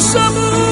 Jabati